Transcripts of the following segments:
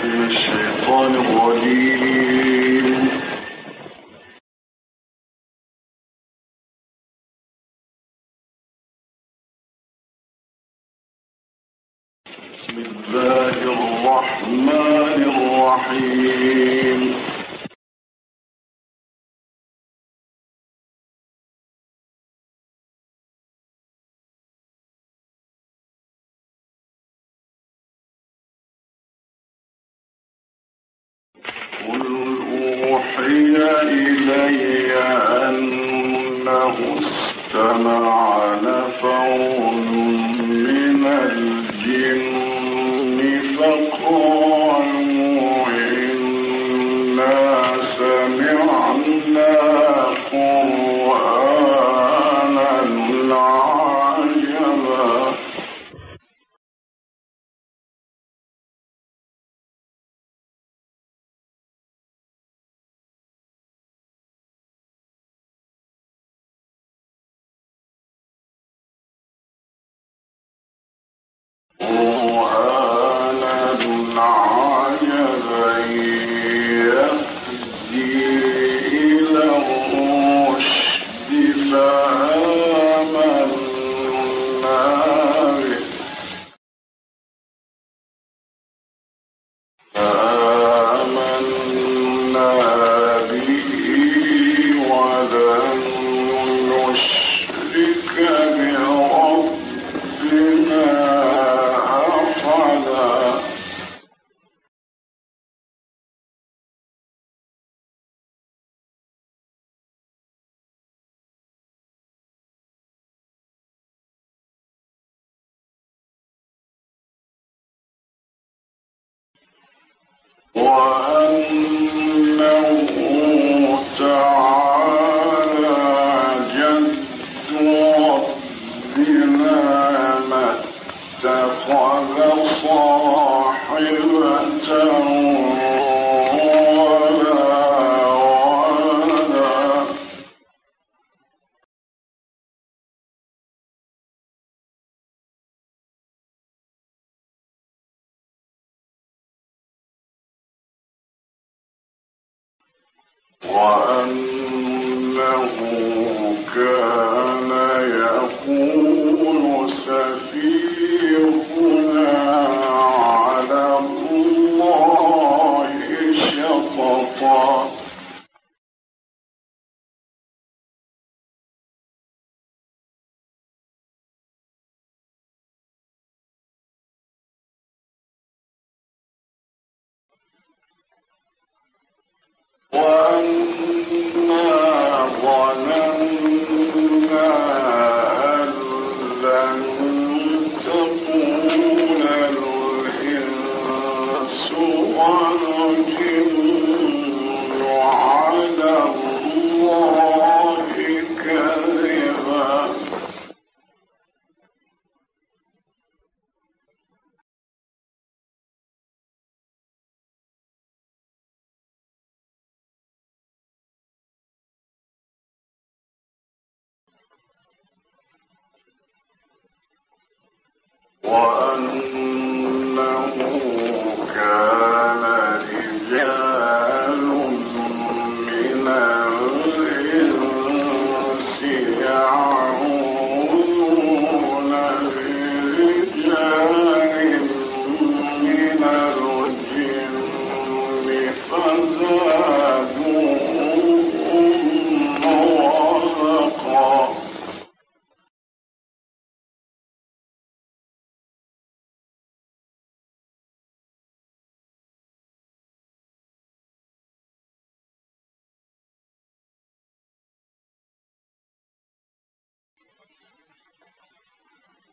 من الشيطان الرجيم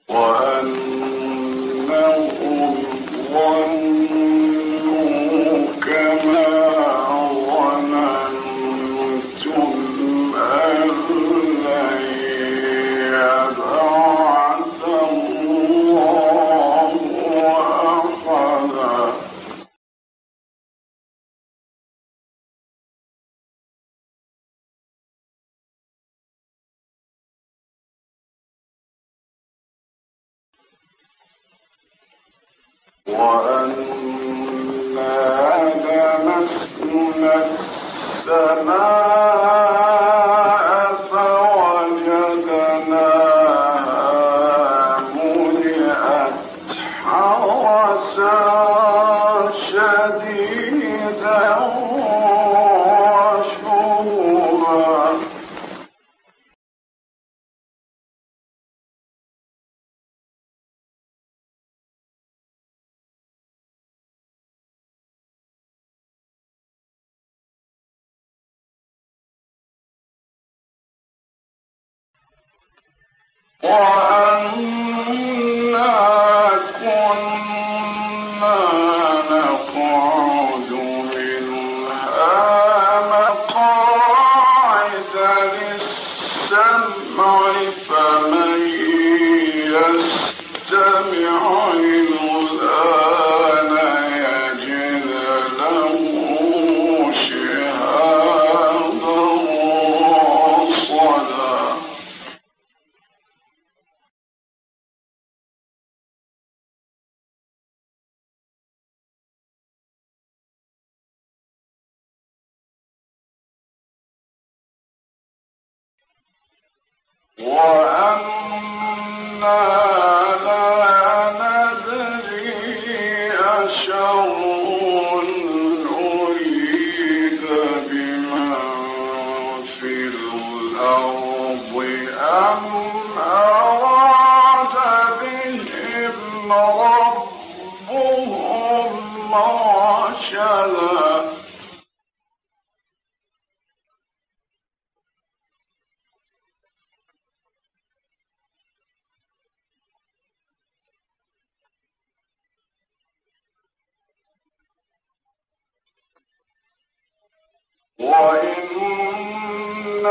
وأنهم ظنوا Wow. وَأَنَّا وإنا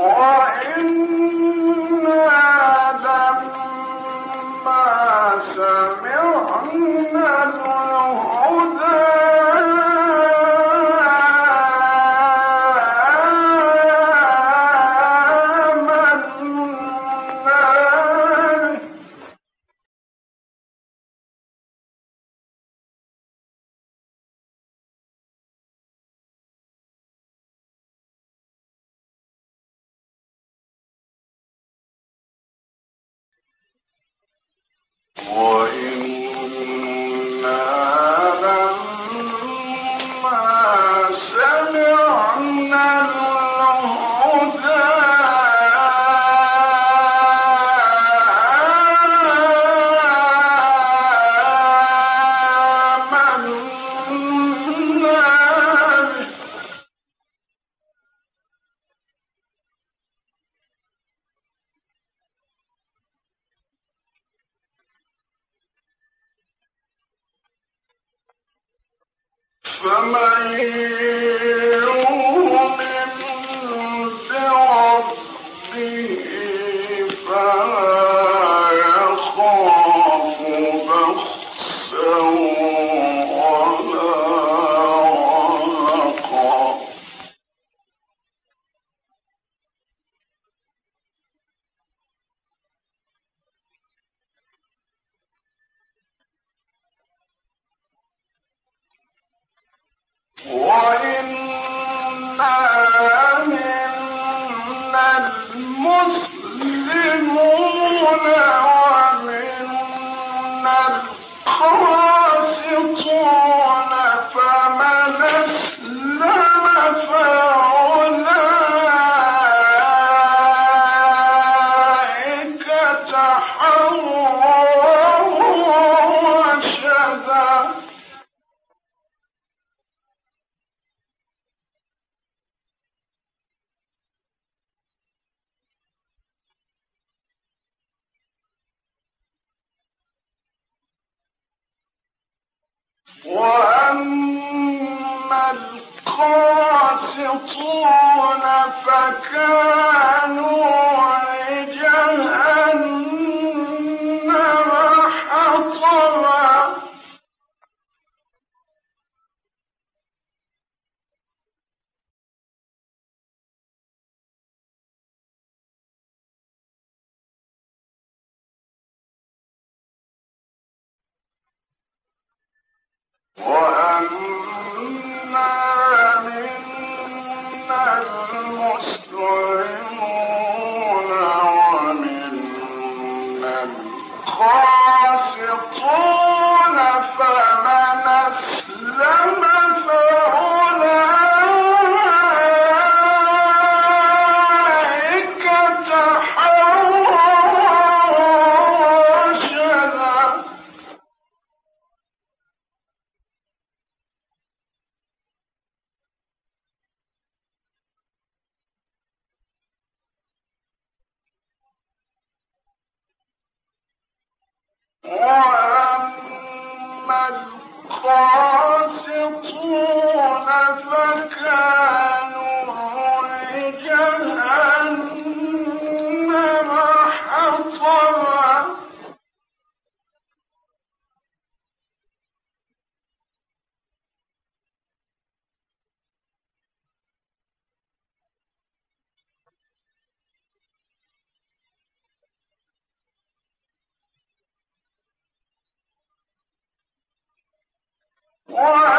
لما Allah. What?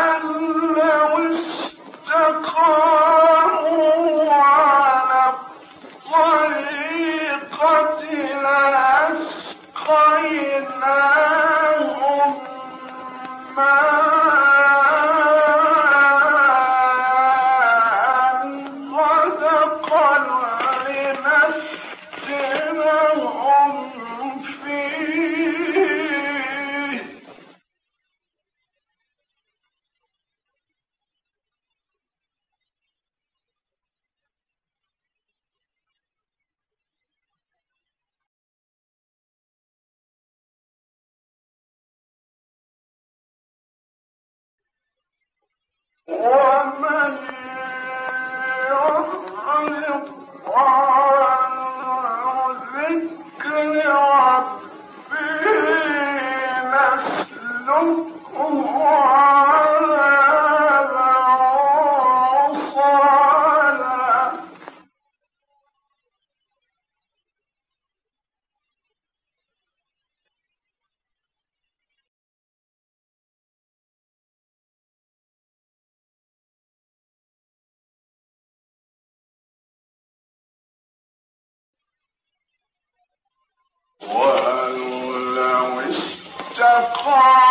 Bye.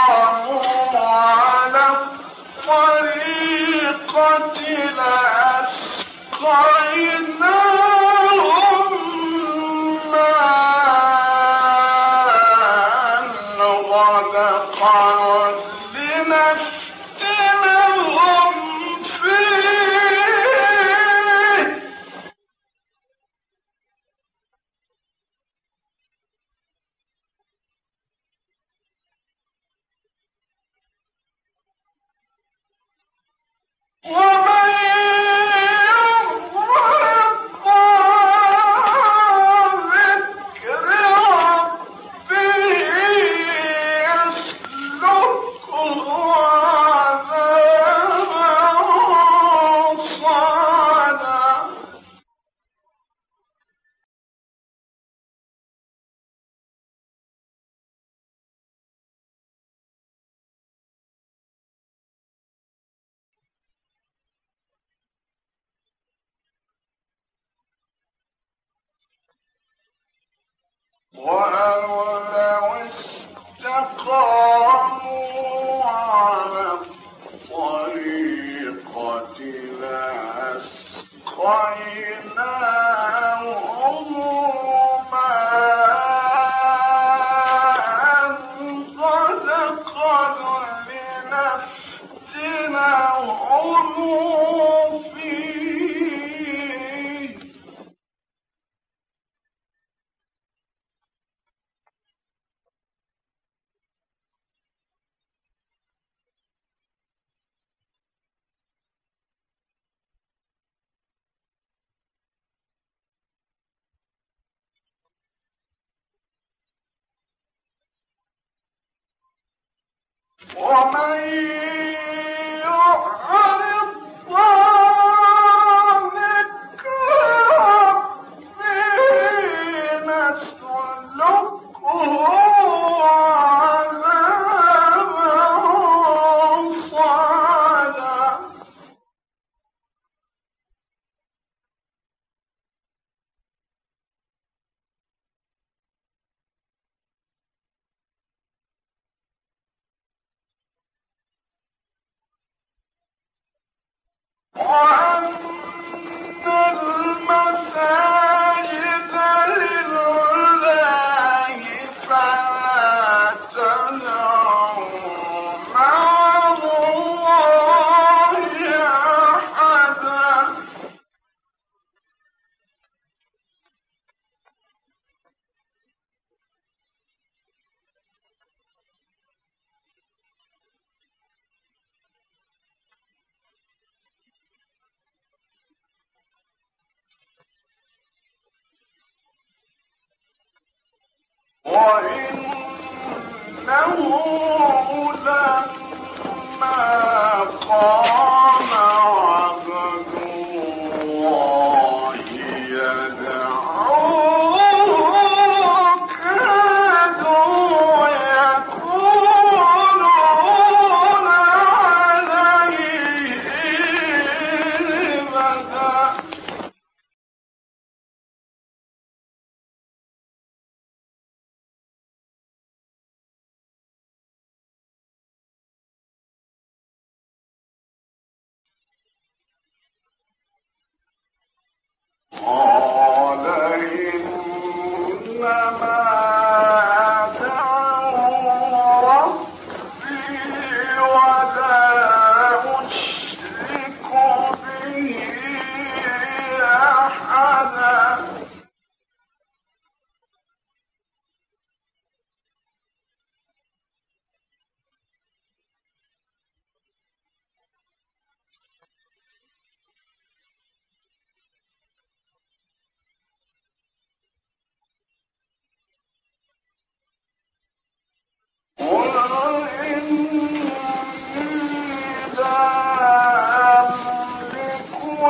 why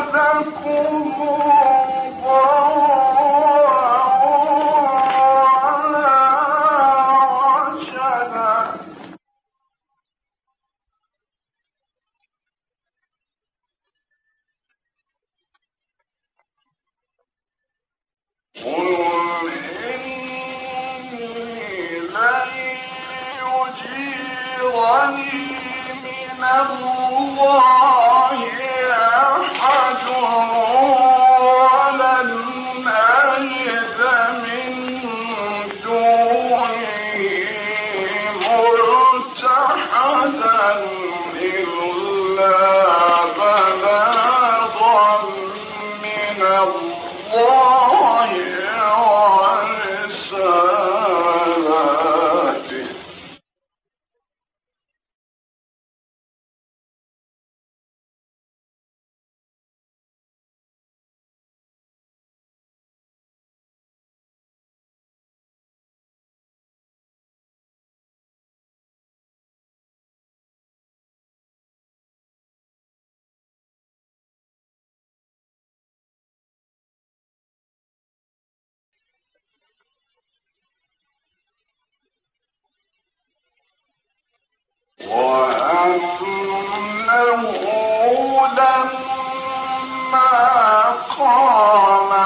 أملك قام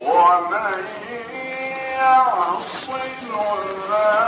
ومن يعص الله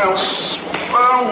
Deus, pão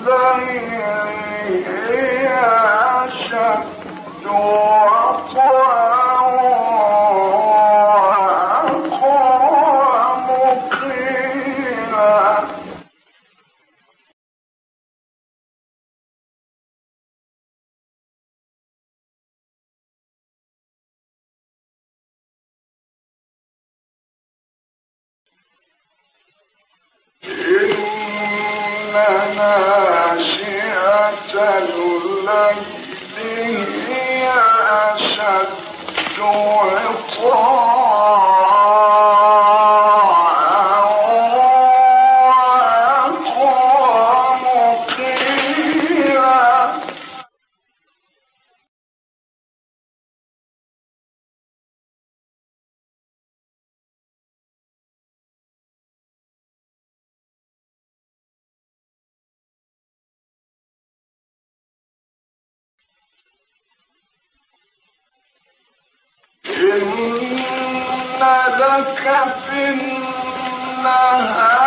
الليل هي أشد لك في النهار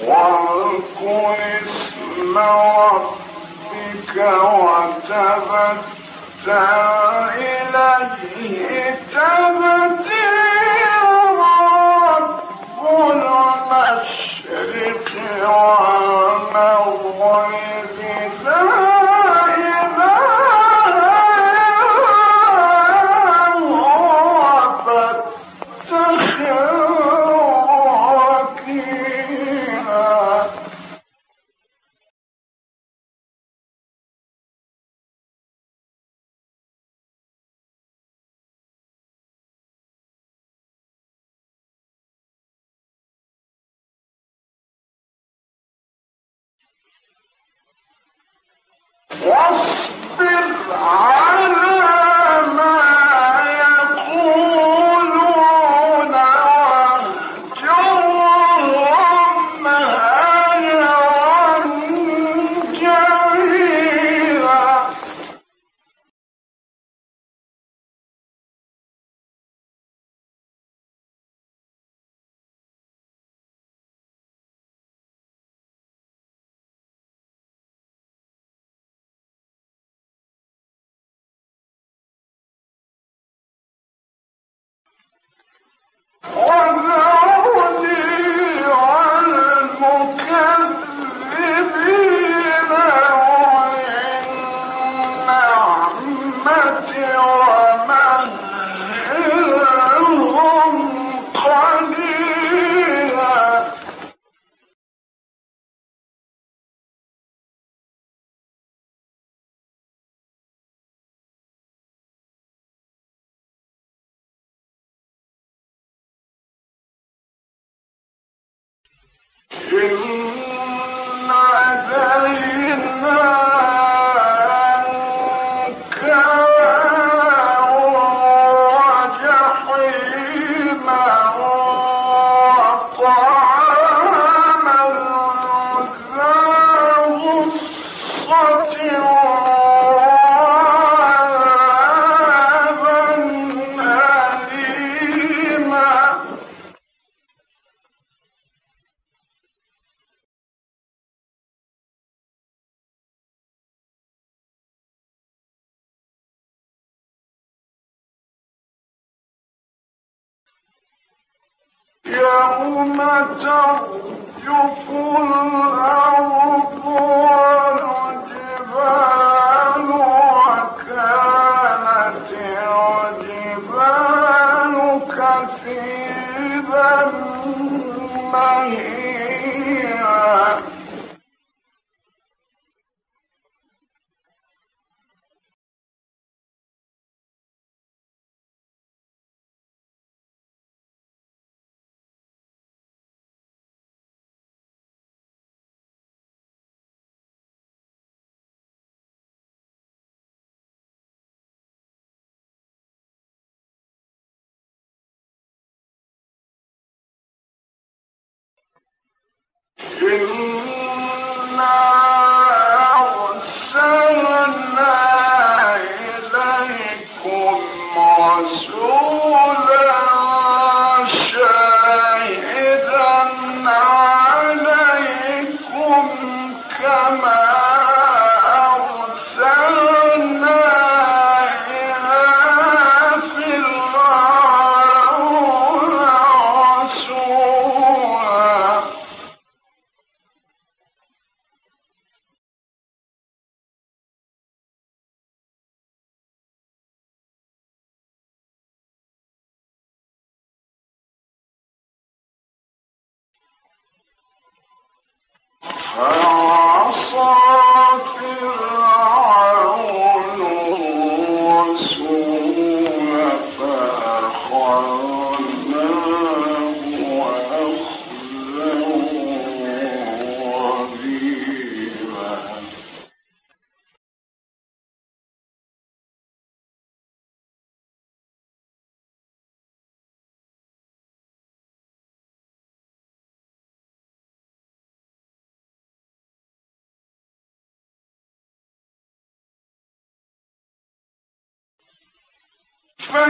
واذكر اسم ربك وتبتل إليه. تبتيرا رب المشرق والمغرب. خذ يَوْمَ تَرْجُفُ الْأَرْضُ وَالْجِبَالُ وَكَانَتِ الْجِبَالُ كَثِيبًا مَّهِيلًا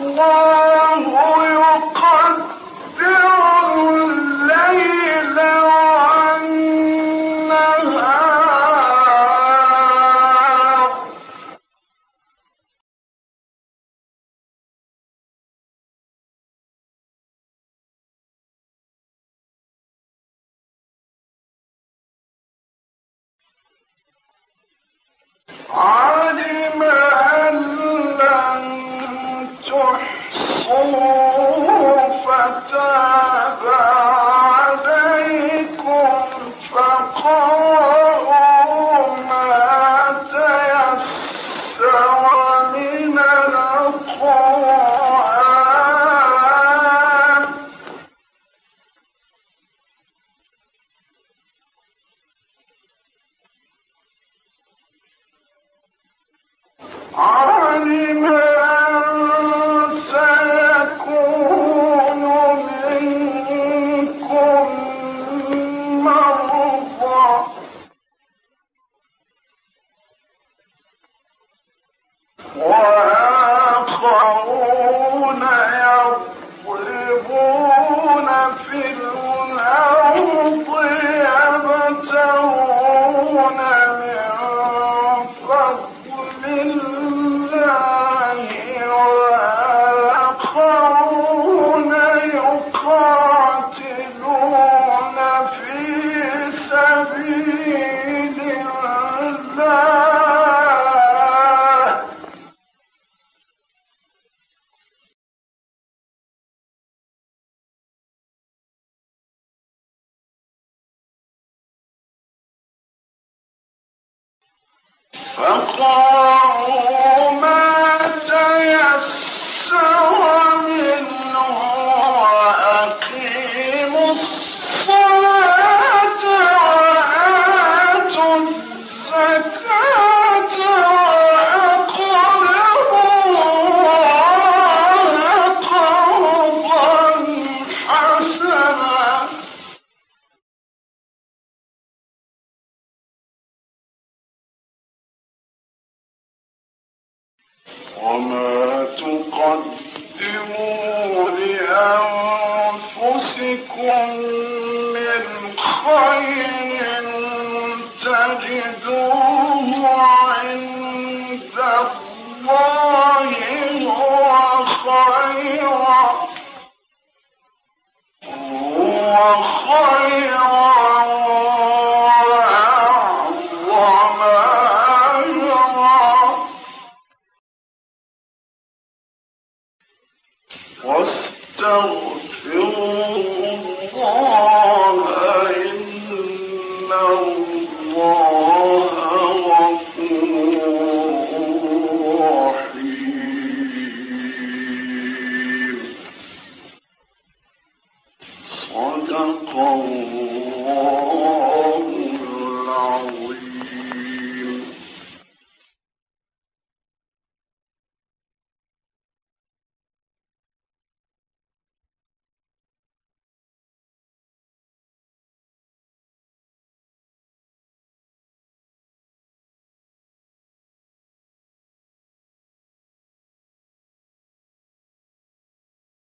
الله I'm in. وما تقدموا لأنفسكم من خير تجدوه عند الله هو خيرا. هو خير